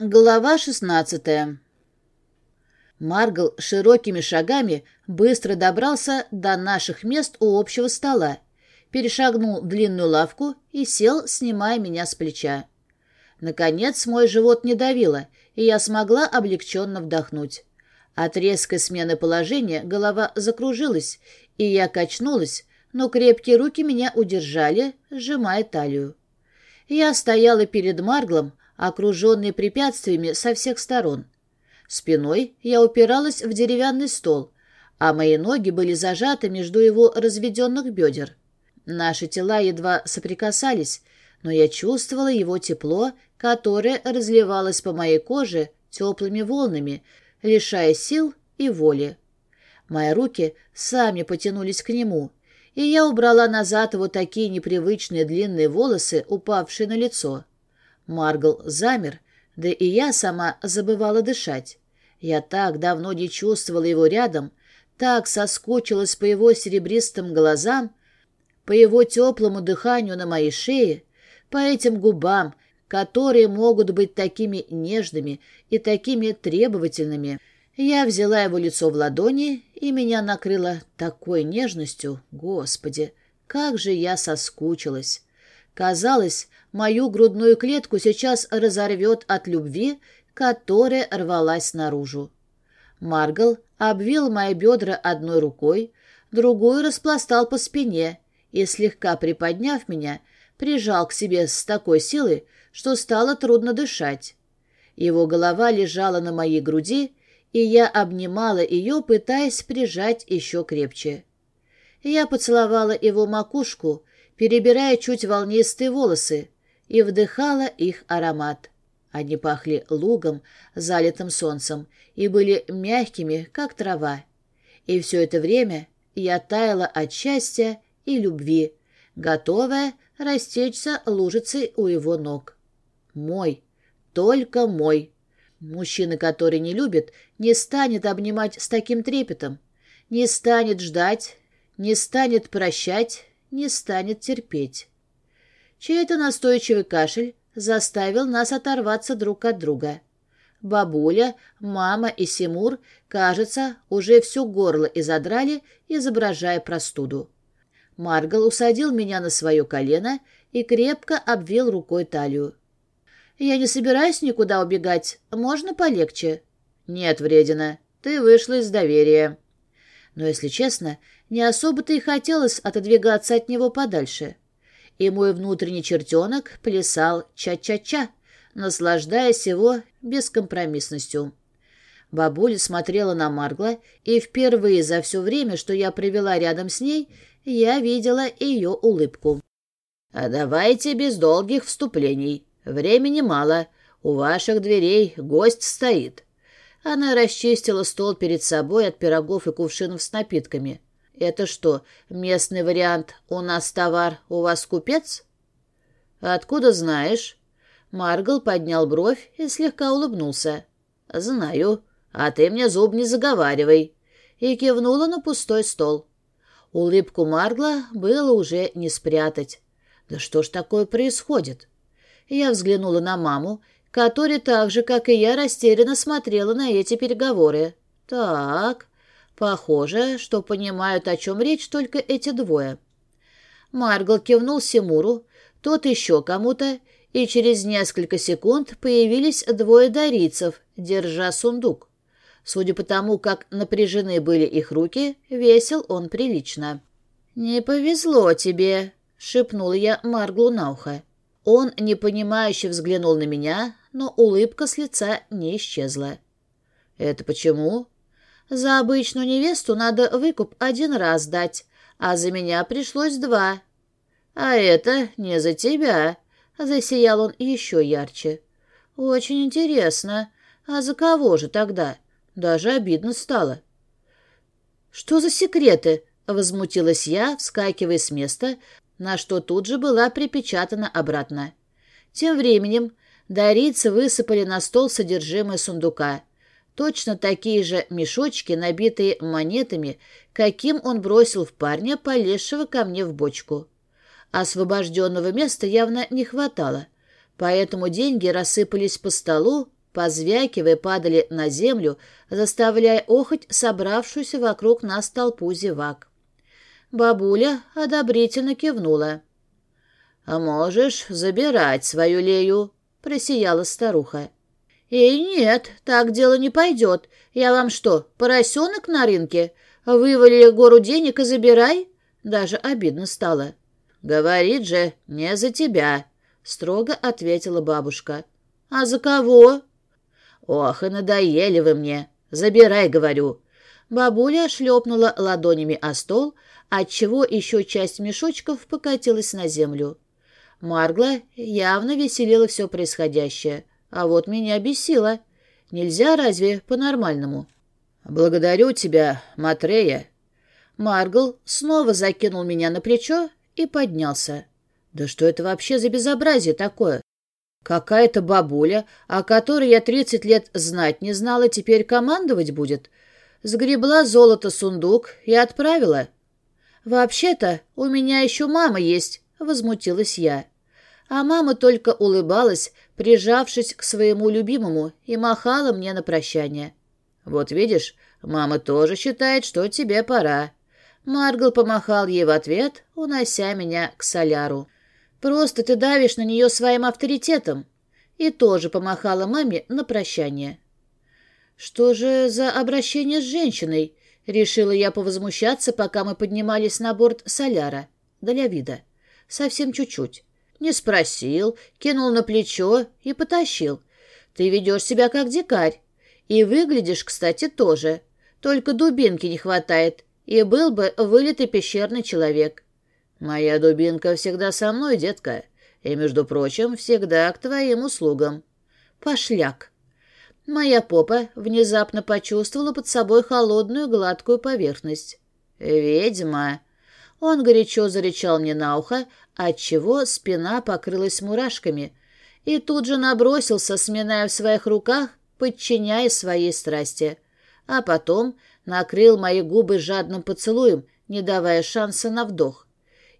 Глава шестнадцатая. Маргл широкими шагами быстро добрался до наших мест у общего стола, перешагнул длинную лавку и сел, снимая меня с плеча. Наконец мой живот не давило, и я смогла облегченно вдохнуть. От резкой смены положения голова закружилась, и я качнулась, но крепкие руки меня удержали, сжимая талию. Я стояла перед Марглом, окруженный препятствиями со всех сторон. Спиной я упиралась в деревянный стол, а мои ноги были зажаты между его разведенных бедер. Наши тела едва соприкасались, но я чувствовала его тепло, которое разливалось по моей коже теплыми волнами, лишая сил и воли. Мои руки сами потянулись к нему, и я убрала назад вот такие непривычные длинные волосы, упавшие на лицо. Маргл замер, да и я сама забывала дышать. Я так давно не чувствовала его рядом, так соскучилась по его серебристым глазам, по его теплому дыханию на моей шее, по этим губам, которые могут быть такими нежными и такими требовательными. Я взяла его лицо в ладони, и меня накрыло такой нежностью, Господи, как же я соскучилась. Казалось, мою грудную клетку сейчас разорвет от любви, которая рвалась наружу. Маргал обвил мои бедра одной рукой, другую распластал по спине и, слегка приподняв меня, прижал к себе с такой силой, что стало трудно дышать. Его голова лежала на моей груди, и я обнимала ее, пытаясь прижать еще крепче. Я поцеловала его макушку, перебирая чуть волнистые волосы, и вдыхала их аромат. Они пахли лугом, залитым солнцем, и были мягкими, как трава. И все это время я таяла от счастья и любви, готовая растечься лужицей у его ног. Мой, только мой. Мужчина, который не любит, не станет обнимать с таким трепетом, не станет ждать, не станет прощать, не станет терпеть. Чей-то настойчивый кашель заставил нас оторваться друг от друга. Бабуля, мама и Симур, кажется, уже все горло изодрали, изображая простуду. Маргал усадил меня на свое колено и крепко обвил рукой талию. «Я не собираюсь никуда убегать. Можно полегче?» «Нет, вредина. Ты вышла из доверия». Но, если честно, не особо-то и хотелось отодвигаться от него подальше. И мой внутренний чертенок плясал ча-ча-ча, наслаждаясь его бескомпромиссностью. Бабуля смотрела на Маргла, и впервые за все время, что я провела рядом с ней, я видела ее улыбку. «А давайте без долгих вступлений. Времени мало. У ваших дверей гость стоит». Она расчистила стол перед собой от пирогов и кувшинов с напитками. «Это что, местный вариант «у нас товар, у вас купец»?» «Откуда знаешь?» Маргал поднял бровь и слегка улыбнулся. «Знаю. А ты мне зуб не заговаривай». И кивнула на пустой стол. Улыбку Маргла было уже не спрятать. «Да что ж такое происходит?» Я взглянула на маму, которая так же, как и я, растерянно смотрела на эти переговоры. «Так, Похоже, что понимают, о чем речь только эти двое. Маргал кивнул Симуру, тот еще кому-то, и через несколько секунд появились двое дарийцев, держа сундук. Судя по тому, как напряжены были их руки, весил он прилично. «Не повезло тебе», — шепнул я Марглу на ухо. Он непонимающе взглянул на меня, но улыбка с лица не исчезла. «Это почему?» За обычную невесту надо выкуп один раз дать, а за меня пришлось два. А это не за тебя, — засиял он еще ярче. Очень интересно. А за кого же тогда? Даже обидно стало. Что за секреты? — возмутилась я, вскакивая с места, на что тут же была припечатана обратно. Тем временем дарицы высыпали на стол содержимое сундука — Точно такие же мешочки, набитые монетами, каким он бросил в парня, полезшего ко мне в бочку. Освобожденного места явно не хватало, поэтому деньги рассыпались по столу, позвякивая, падали на землю, заставляя охоть собравшуюся вокруг нас толпу зевак. Бабуля одобрительно кивнула. «А можешь забирать свою Лею», — просияла старуха. «Эй, нет, так дело не пойдет. Я вам что, поросенок на рынке? Вывалили гору денег и забирай?» Даже обидно стало. «Говорит же, не за тебя», — строго ответила бабушка. «А за кого?» «Ох, и надоели вы мне. Забирай, говорю». Бабуля шлепнула ладонями о стол, отчего еще часть мешочков покатилась на землю. Маргла явно веселила все происходящее, а вот меня бесило. Нельзя разве по-нормальному? «Благодарю тебя, Матрея». Маргл снова закинул меня на плечо и поднялся. «Да что это вообще за безобразие такое? Какая-то бабуля, о которой я тридцать лет знать не знала, теперь командовать будет. Сгребла золото сундук и отправила. «Вообще-то у меня еще мама есть», — возмутилась я. А мама только улыбалась, прижавшись к своему любимому, и махала мне на прощание. «Вот видишь, мама тоже считает, что тебе пора». Маргл помахал ей в ответ, унося меня к соляру. «Просто ты давишь на нее своим авторитетом». И тоже помахала маме на прощание. «Что же за обращение с женщиной?» Решила я повозмущаться, пока мы поднимались на борт соляра. Для вида. Совсем чуть-чуть. Не спросил, кинул на плечо и потащил. Ты ведешь себя как дикарь. И выглядишь, кстати, тоже. Только дубинки не хватает, и был бы вылитый пещерный человек. Моя дубинка всегда со мной, детка, и, между прочим, всегда к твоим услугам. Пошляк. Моя попа внезапно почувствовала под собой холодную гладкую поверхность. «Ведьма!» Он горячо зарычал мне на ухо, отчего спина покрылась мурашками, и тут же набросился, сминая в своих руках, подчиняя своей страсти. А потом накрыл мои губы жадным поцелуем, не давая шанса на вдох.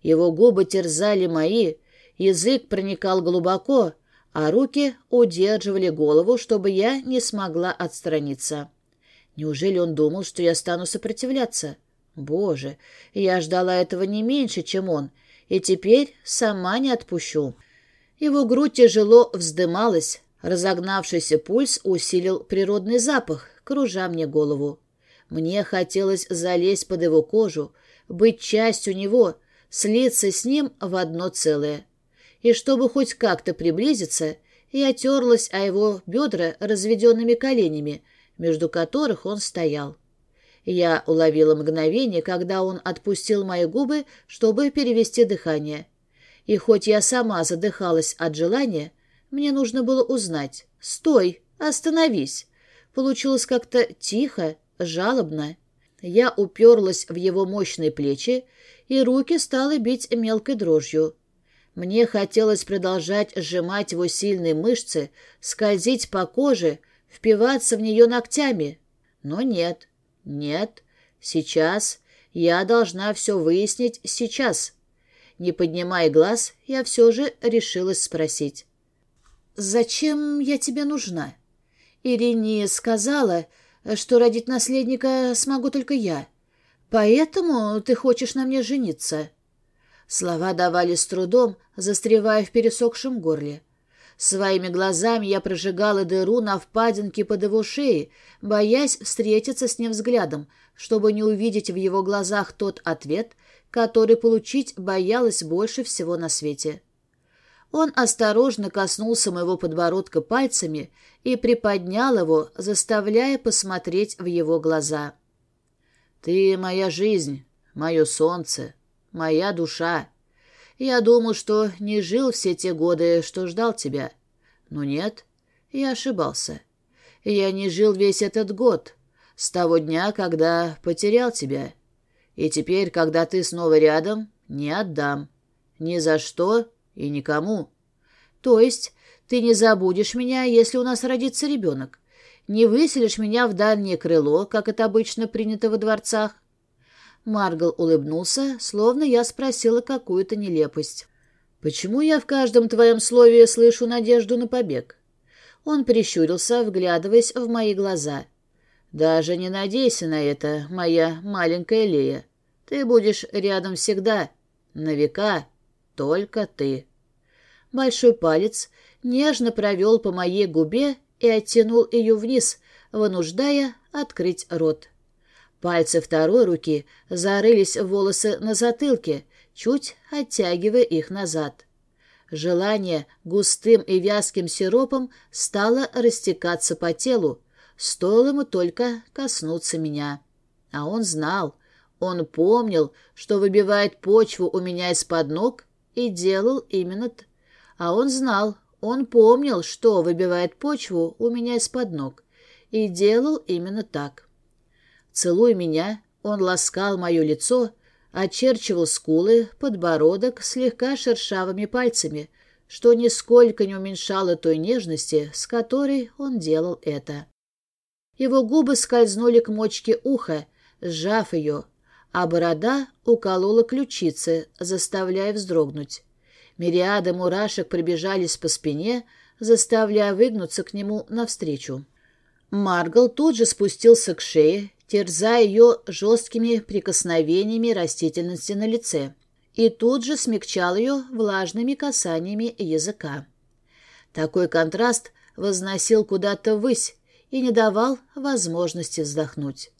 Его губы терзали мои, язык проникал глубоко, а руки удерживали голову, чтобы я не смогла отстраниться. Неужели он думал, что я стану сопротивляться? Боже, я ждала этого не меньше, чем он, и теперь сама не отпущу. Его грудь тяжело вздымалась, разогнавшийся пульс усилил природный запах, кружа мне голову. Мне хотелось залезть под его кожу, быть частью него, слиться с ним в одно целое и чтобы хоть как-то приблизиться, я терлась о его бедра разведенными коленями, между которых он стоял. Я уловила мгновение, когда он отпустил мои губы, чтобы перевести дыхание. И хоть я сама задыхалась от желания, мне нужно было узнать. «Стой! Остановись!» Получилось как-то тихо, жалобно. Я уперлась в его мощные плечи, и руки стали бить мелкой дрожью. Мне хотелось продолжать сжимать его сильные мышцы, скользить по коже, впиваться в нее ногтями. Но нет, нет, сейчас я должна все выяснить сейчас. Не поднимая глаз, я все же решилась спросить. «Зачем я тебе нужна?» Ирине сказала, что родить наследника смогу только я. Поэтому ты хочешь на мне жениться?» Слова давали с трудом, застревая в пересохшем горле. Своими глазами я прожигала дыру на впадинке под его шеей, боясь встретиться с ним взглядом, чтобы не увидеть в его глазах тот ответ, который получить боялась больше всего на свете. Он осторожно коснулся моего подбородка пальцами и приподнял его, заставляя посмотреть в его глаза. «Ты моя жизнь, мое солнце, моя душа. Я думал, что не жил все те годы, что ждал тебя. Но нет, я ошибался. Я не жил весь этот год, с того дня, когда потерял тебя. И теперь, когда ты снова рядом, не отдам. Ни за что и никому. То есть ты не забудешь меня, если у нас родится ребенок? Не выселишь меня в дальнее крыло, как это обычно принято во дворцах? Маргал улыбнулся, словно я спросила какую-то нелепость. «Почему я в каждом твоем слове слышу надежду на побег?» Он прищурился, вглядываясь в мои глаза. «Даже не надейся на это, моя маленькая Лея. Ты будешь рядом всегда, на века, только ты». Большой палец нежно провел по моей губе и оттянул ее вниз, вынуждая открыть рот. Пальцы второй руки зарылись в волосы на затылке, чуть оттягивая их назад. Желание густым и вязким сиропом стало растекаться по телу, стоило ему только коснуться меня. А он знал, он помнил, что выбивает почву у меня из-под ног, и делал именно т. А он знал, он помнил, что выбивает почву у меня из-под ног, и делал именно так. Целуя меня, он ласкал мое лицо, очерчивал скулы, подбородок слегка шершавыми пальцами, что нисколько не уменьшало той нежности, с которой он делал это. Его губы скользнули к мочке уха, сжав ее, а борода уколола ключицы, заставляя вздрогнуть. Мириады мурашек пробежались по спине, заставляя выгнуться к нему навстречу. Маргал тут же спустился к шее, терзая ее жесткими прикосновениями растительности на лице, и тут же смягчал ее влажными касаниями языка. Такой контраст возносил куда-то ввысь и не давал возможности вздохнуть.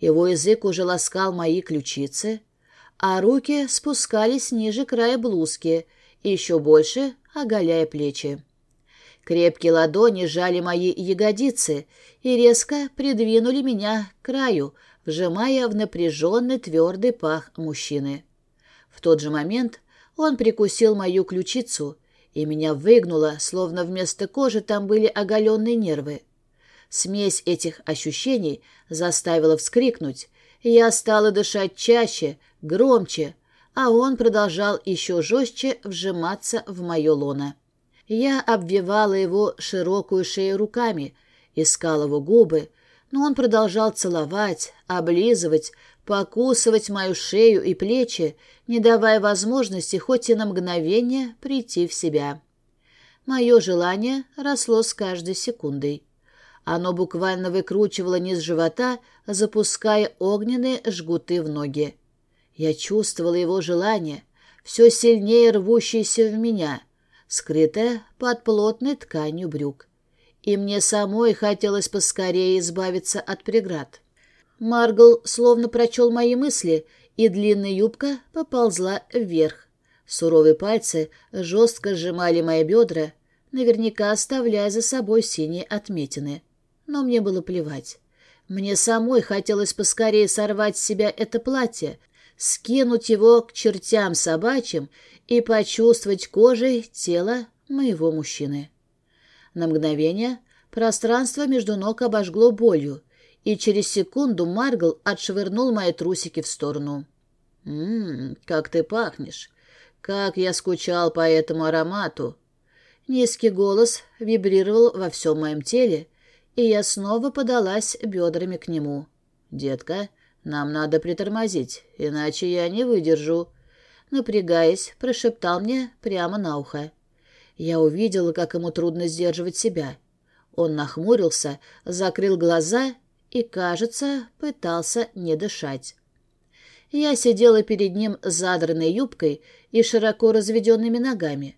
Его язык уже ласкал мои ключицы, а руки спускались ниже края блузки, еще больше оголяя плечи. Крепкие ладони сжали мои ягодицы и резко придвинули меня к краю, вжимая в напряженный твердый пах мужчины. В тот же момент он прикусил мою ключицу, и меня выгнуло, словно вместо кожи там были оголенные нервы. Смесь этих ощущений заставила вскрикнуть, и я стала дышать чаще, громче, а он продолжал еще жестче вжиматься в мое лоно. Я обвивала его широкую шею руками, искала его губы, но он продолжал целовать, облизывать, покусывать мою шею и плечи, не давая возможности хоть и на мгновение прийти в себя. Мое желание росло с каждой секундой. Оно буквально выкручивало низ живота, запуская огненные жгуты в ноги. Я чувствовала его желание, все сильнее рвущееся в меня — скрытая под плотной тканью брюк. И мне самой хотелось поскорее избавиться от преград. Маргл словно прочел мои мысли, и длинная юбка поползла вверх. Суровые пальцы жестко сжимали мои бедра, наверняка оставляя за собой синие отметины. Но мне было плевать. Мне самой хотелось поскорее сорвать с себя это платье, скинуть его к чертям собачьим и почувствовать кожей тело моего мужчины. На мгновение пространство между ног обожгло болью, и через секунду Маргл отшвырнул мои трусики в сторону. «Ммм, как ты пахнешь! Как я скучал по этому аромату!» Низкий голос вибрировал во всем моем теле, и я снова подалась бедрами к нему. «Детка, нам надо притормозить, иначе я не выдержу», напрягаясь, прошептал мне прямо на ухо. Я увидела, как ему трудно сдерживать себя. Он нахмурился, закрыл глаза и, кажется, пытался не дышать. Я сидела перед ним задранной юбкой и широко разведенными ногами.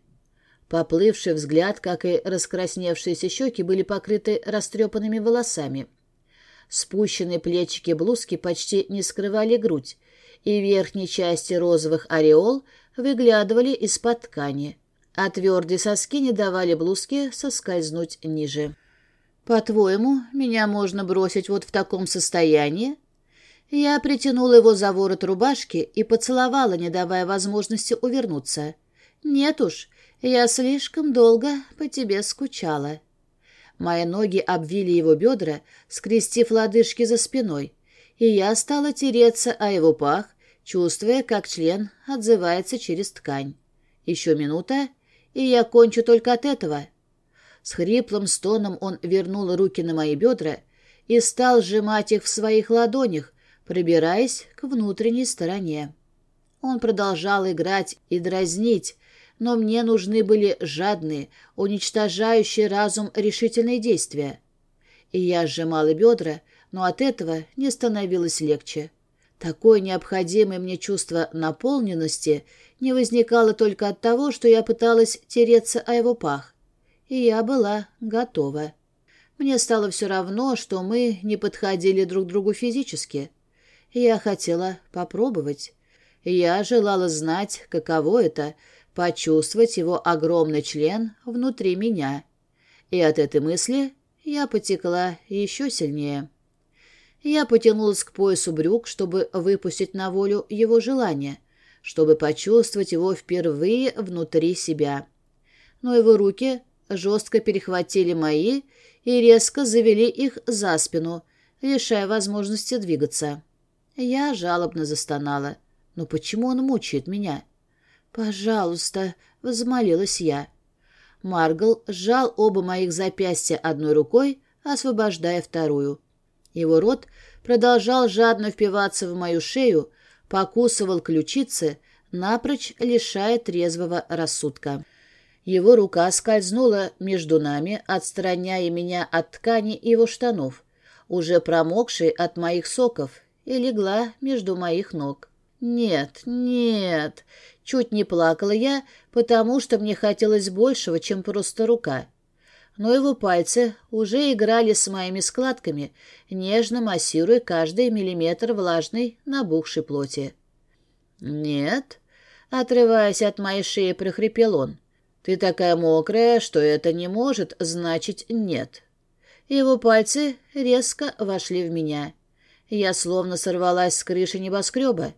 Поплывший взгляд, как и раскрасневшиеся щеки, были покрыты растрепанными волосами. Спущенные плечики блузки почти не скрывали грудь, и верхней части розовых ореол выглядывали из-под ткани, а твердые соски не давали блузке соскользнуть ниже. «По-твоему, меня можно бросить вот в таком состоянии?» Я притянула его за ворот рубашки и поцеловала, не давая возможности увернуться. «Нет уж, я слишком долго по тебе скучала». Мои ноги обвили его бедра, скрестив лодыжки за спиной, и я стала тереться о его пах, чувствуя, как член отзывается через ткань. Еще минута, и я кончу только от этого. С хриплым стоном он вернул руки на мои бедра и стал сжимать их в своих ладонях, пробираясь к внутренней стороне. Он продолжал играть и дразнить, но мне нужны были жадные, уничтожающие разум решительные действия. И я сжимала бедра, но от этого не становилось легче. Такое необходимое мне чувство наполненности не возникало только от того, что я пыталась тереться о его пах. И я была готова. Мне стало все равно, что мы не подходили друг другу физически. Я хотела попробовать. Я желала знать, каково это — почувствовать его огромный член внутри меня. И от этой мысли я потекла еще сильнее. Я потянулась к поясу брюк, чтобы выпустить на волю его желание, чтобы почувствовать его впервые внутри себя. Но его руки жестко перехватили мои и резко завели их за спину, лишая возможности двигаться. Я жалобно застонала. «Но почему он мучает меня?» «Пожалуйста», — взмолилась я. Маргл сжал оба моих запястья одной рукой, освобождая вторую. Его рот продолжал жадно впиваться в мою шею, покусывал ключицы, напрочь лишая трезвого рассудка. Его рука скользнула между нами, отстраняя меня от ткани его штанов, уже промокшей от моих соков, и легла между моих ног. «Нет, нет!» Чуть не плакала я, потому что мне хотелось большего, чем просто рука но его пальцы уже играли с моими складками, нежно массируя каждый миллиметр влажной, набухшей плоти. «Нет», — отрываясь от моей шеи, прохрипел он, — «ты такая мокрая, что это не может значить нет». Его пальцы резко вошли в меня. Я словно сорвалась с крыши небоскреба.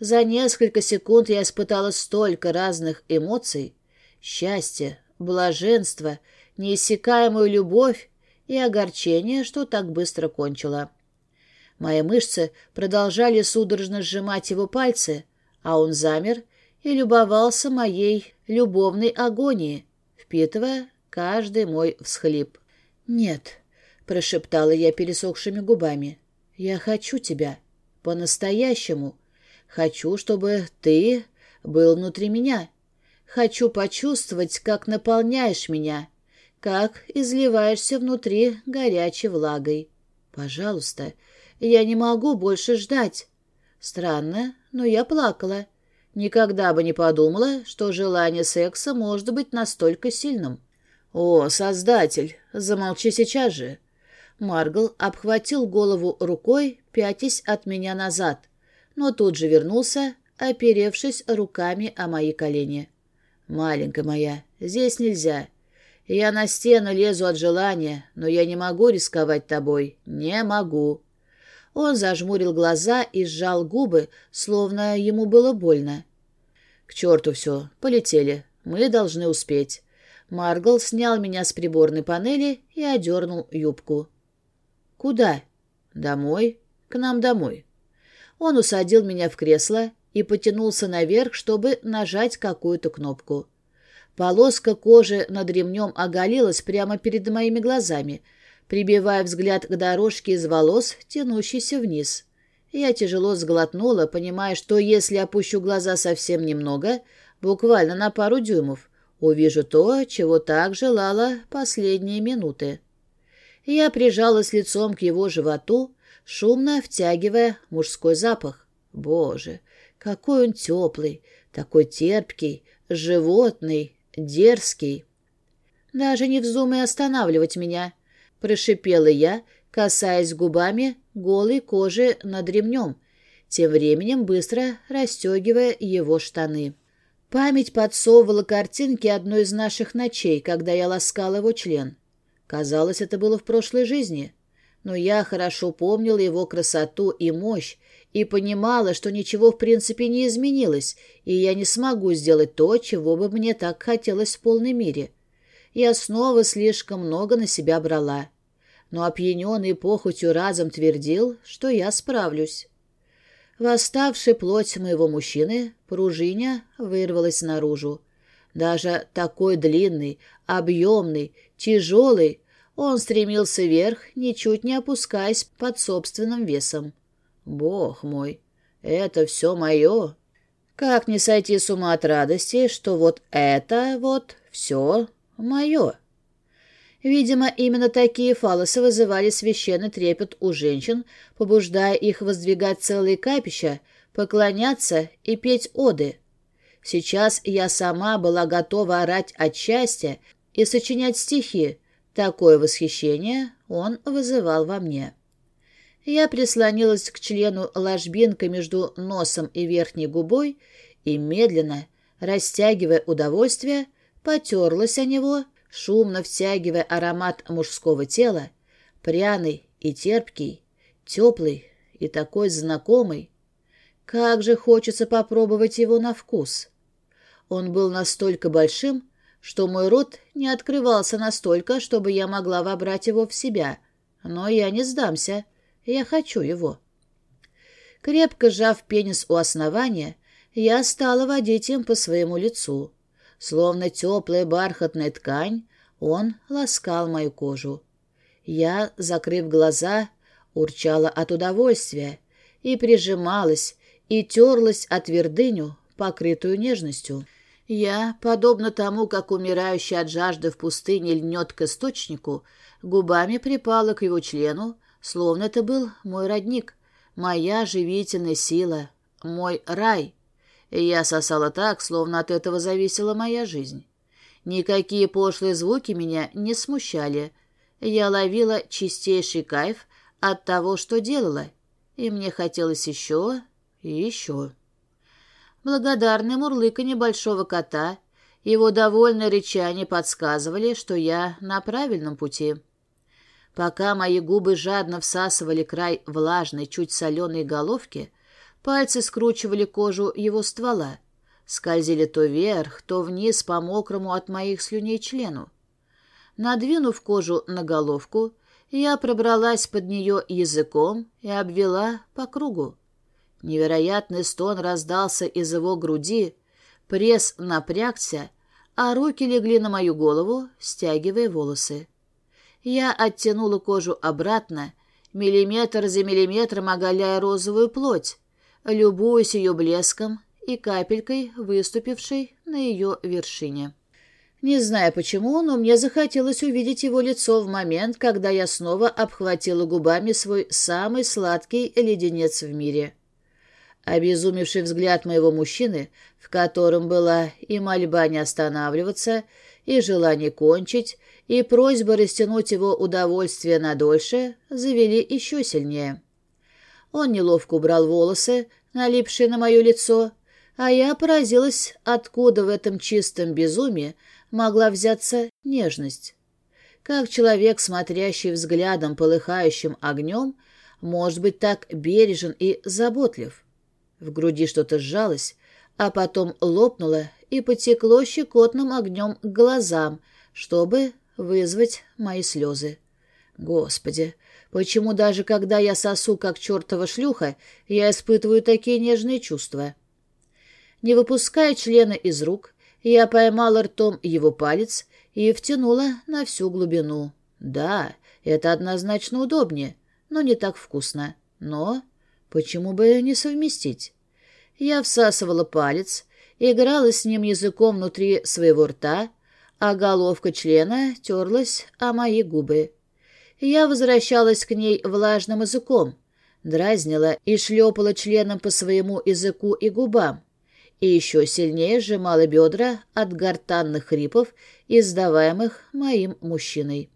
За несколько секунд я испытала столько разных эмоций — счастье, блаженство — неиссякаемую любовь и огорчение, что так быстро кончила. Мои мышцы продолжали судорожно сжимать его пальцы, а он замер и любовался моей любовной агонией, впитывая каждый мой всхлип. «Нет», — прошептала я пересохшими губами, — «я хочу тебя. По-настоящему. Хочу, чтобы ты был внутри меня. Хочу почувствовать, как наполняешь меня, как изливаешься внутри горячей влагой. Пожалуйста, я не могу больше ждать. Странно, но я плакала. Никогда бы не подумала, что желание секса может быть настолько сильным. «О, Создатель, замолчи сейчас же!» Маргл обхватил голову рукой, пятясь от меня назад, но тут же вернулся, оперевшись руками о мои колени. «Маленькая моя, здесь нельзя. Я на стену лезу от желания, но я не могу рисковать тобой. Не могу». Он зажмурил глаза и сжал губы, словно ему было больно. «К черту все, полетели. Мы должны успеть». Маргл снял меня с приборной панели и одернул юбку. «Куда?» «Домой. К нам домой». Он усадил меня в кресло и потянулся наверх, чтобы нажать какую-то кнопку. Полоска кожи над ремнем оголилась прямо перед моими глазами, прибивая взгляд к дорожке из волос, тянущейся вниз. Я тяжело сглотнула, понимая, что если опущу глаза совсем немного, буквально на пару дюймов, увижу то, чего так желала последние минуты. Я прижалась лицом к его животу, шумно втягивая мужской запах. Боже, какой он теплый, такой терпкий, животный, дерзкий. Даже не вздумай останавливать меня, прошипела я, касаясь губами голой кожи над ремнем, тем временем быстро расстегивая его штаны. Память подсовывала картинки одной из наших ночей, когда я ласкал его член. Казалось, это было в прошлой жизни. Но я хорошо помнил его красоту и мощь, и понимала, что ничего в принципе не изменилось, и я не смогу сделать то, чего бы мне так хотелось в полной мере. Я снова слишком много на себя брала. Но опьяненный похотью разом твердил, что я справлюсь. Восставшая плоть моего мужчины, пружиня, вырвалась наружу. Даже такой длинный, объемный, тяжелый, он стремился вверх, ничуть не опускаясь под собственным весом. Бог мой, это все мое. Как не сойти с ума от радости, что вот это вот все мое? Видимо, именно такие фалосы вызывали священный трепет у женщин, побуждая их воздвигать целые капища, поклоняться и петь оды. Сейчас я сама была готова орать от счастья и сочинять стихи. Такое восхищение он вызывал во мне. Я прислонилась к члену ложбинкой между носом и верхней губой и медленно, растягивая удовольствие, потерлась о него, шумно втягивая аромат мужского тела, пряный и терпкий, теплый и такой знакомый. Как же хочется попробовать его на вкус. Он был настолько большим, что мой рот не открывался настолько, чтобы я могла вобрать его в себя. Но я не сдамся. Я хочу его. Крепко сжав пенис у основания, я стала водить им по своему лицу. Словно теплая бархатная ткань, он ласкал мою кожу. Я, закрыв глаза, урчала от удовольствия и прижималась, и терлась о твердыню, покрытую нежностью. Я, подобно тому, как умирающий от жажды в пустыне льнет к источнику, губами припала к его члену, словно это был мой родник, моя живительная сила, мой рай. Я сосала так, словно от этого зависела моя жизнь. Никакие пошлые звуки меня не смущали. Я ловила чистейший кайф от того, что делала, и мне хотелось еще и еще. Благодарное мурлыканье большого кота, его довольное речание подсказывали, что я на правильном пути. Пока мои губы жадно всасывали край влажной, чуть соленой головки, пальцы скручивали кожу его ствола, скользили то вверх, то вниз по мокрому от моих слюней члену. Надвинув кожу на головку, я пробралась под нее языком и обвела по кругу. Невероятный стон раздался из его груди, пресс напрягся, а руки легли на мою голову, стягивая волосы. Я оттянула кожу обратно, миллиметр за миллиметром оголяя розовую плоть, любуясь ее блеском и капелькой, выступившей на ее вершине. Не знаю почему, но мне захотелось увидеть его лицо в момент, когда я снова обхватила губами свой самый сладкий леденец в мире. Обезумевший взгляд моего мужчины, в котором была и мольба не останавливаться, и желание кончить, и просьба растянуть его удовольствие надольше завели еще сильнее. Он неловко убрал волосы, налипшие на мое лицо, а я поразилась, откуда в этом чистом безумии могла взяться нежность. Как человек, смотрящий взглядом, полыхающим огнем, может быть так бережен и заботлив. В груди что-то сжалось, а потом лопнуло и потекло щекотным огнем к глазам, чтобы вызвать мои слезы. Господи, почему даже когда я сосу, как чертова шлюха, я испытываю такие нежные чувства? Не выпуская члена из рук, я поймала ртом его палец и втянула на всю глубину. Да, это однозначно удобнее, но не так вкусно. Но почему бы не совместить? Я всасывала палец, играла с ним языком внутри своего рта, а головка члена терлась о мои губы. Я возвращалась к ней влажным языком, дразнила и шлепала членом по своему языку и губам, и еще сильнее сжимала бедра от гортанных хрипов, издаваемых моим мужчиной.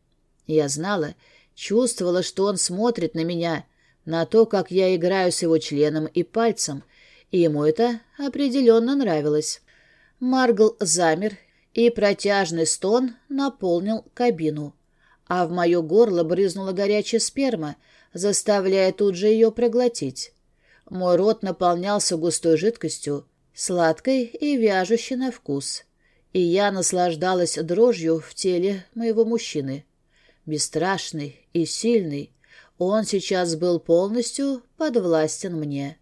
Я знала, чувствовала, что он смотрит на меня, на то, как я играю с его членом и пальцем, и ему это определенно нравилось. Маргл замер и протяжный стон наполнил кабину, а в мое горло брызнула горячая сперма, заставляя тут же ее проглотить. Мой рот наполнялся густой жидкостью, сладкой и вяжущей на вкус, и я наслаждалась дрожью в теле моего мужчины. Бесстрашный и сильный, он сейчас был полностью подвластен мне.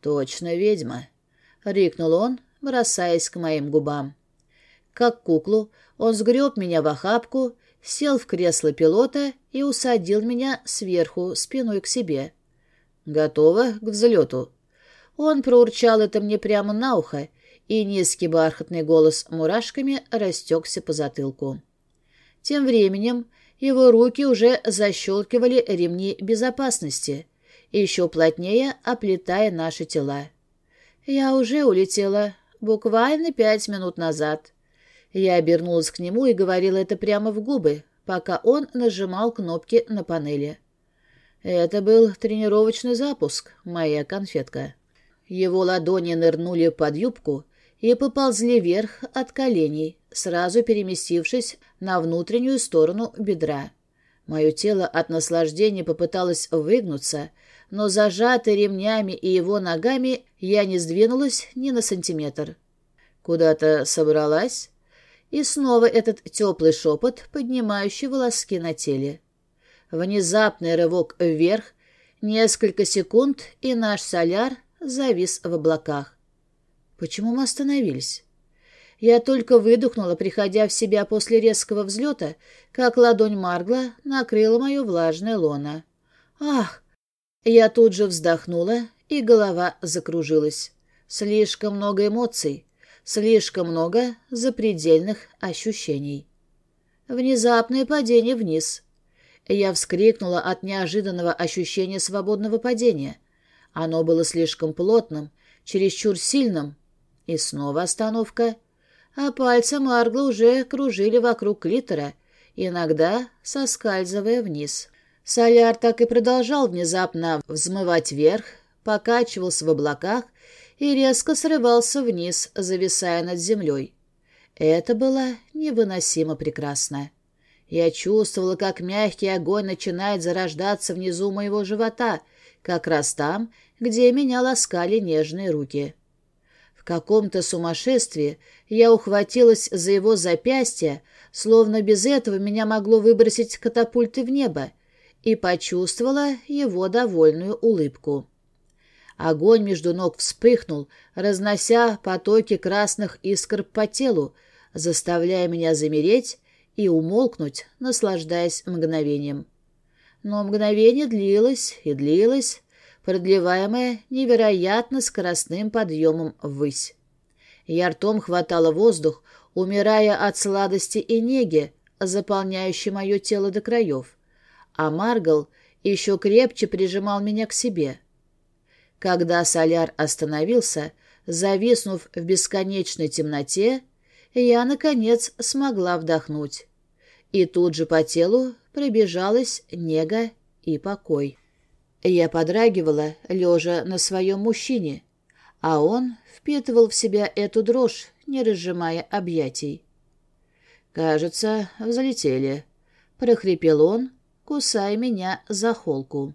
«Точно ведьма!» — рикнул он, бросаясь к моим губам. Как куклу, он сгреб меня в охапку, сел в кресло пилота и усадил меня сверху, спиной к себе. Готово к взлету. Он проурчал это мне прямо на ухо, и низкий бархатный голос мурашками растекся по затылку. Тем временем его руки уже защелкивали ремни безопасности, еще плотнее оплетая наши тела. Я уже улетела, буквально пять минут назад. Я обернулась к нему и говорила это прямо в губы, пока он нажимал кнопки на панели. Это был тренировочный запуск, моя конфетка. Его ладони нырнули под юбку и поползли вверх от коленей, сразу переместившись на внутреннюю сторону бедра. Мое тело от наслаждения попыталось выгнуться, но зажатый ремнями и его ногами я не сдвинулась ни на сантиметр. Куда-то собралась? И снова этот теплый шепот, поднимающий волоски на теле. Внезапный рывок вверх, несколько секунд, и наш соляр завис в облаках. Почему мы остановились? Я только выдохнула, приходя в себя после резкого взлета, как ладонь Маргла накрыла мое влажное лоно. «Ах!» Я тут же вздохнула, и голова закружилась. Слишком много эмоций. Слишком много запредельных ощущений. Внезапное падение вниз. Я вскрикнула от неожиданного ощущения свободного падения. Оно было слишком плотным, чересчур сильным. И снова остановка. А пальцы Маргла уже кружили вокруг клитора, иногда соскальзывая вниз. Соляр так и продолжал внезапно взмывать вверх, покачивался в облаках и резко срывался вниз, зависая над землей. Это было невыносимо прекрасно. Я чувствовала, как мягкий огонь начинает зарождаться внизу моего живота, как раз там, где меня ласкали нежные руки. Каком-то сумасшествии я ухватилась за его запястье, словно без этого меня могло выбросить катапульты в небо, и почувствовала его довольную улыбку. Огонь между ног вспыхнул, разнося потоки красных искр по телу, заставляя меня замереть и умолкнуть, наслаждаясь мгновением. Но мгновение длилось и длилось, продлеваемое невероятно скоростным подъемом ввысь. Я ртом хватала воздух, умирая от сладости и неги, заполняющей мое тело до краев, а Маргал еще крепче прижимал меня к себе — когда соляр остановился, зависнув в бесконечной темноте, я, наконец, смогла вдохнуть. И тут же по телу пробежалась нега и покой. Я подрагивала, лежа на своем мужчине, а он впитывал в себя эту дрожь, не разжимая объятий. «Кажется, взлетели», — прохрипел он, кусая меня за холку.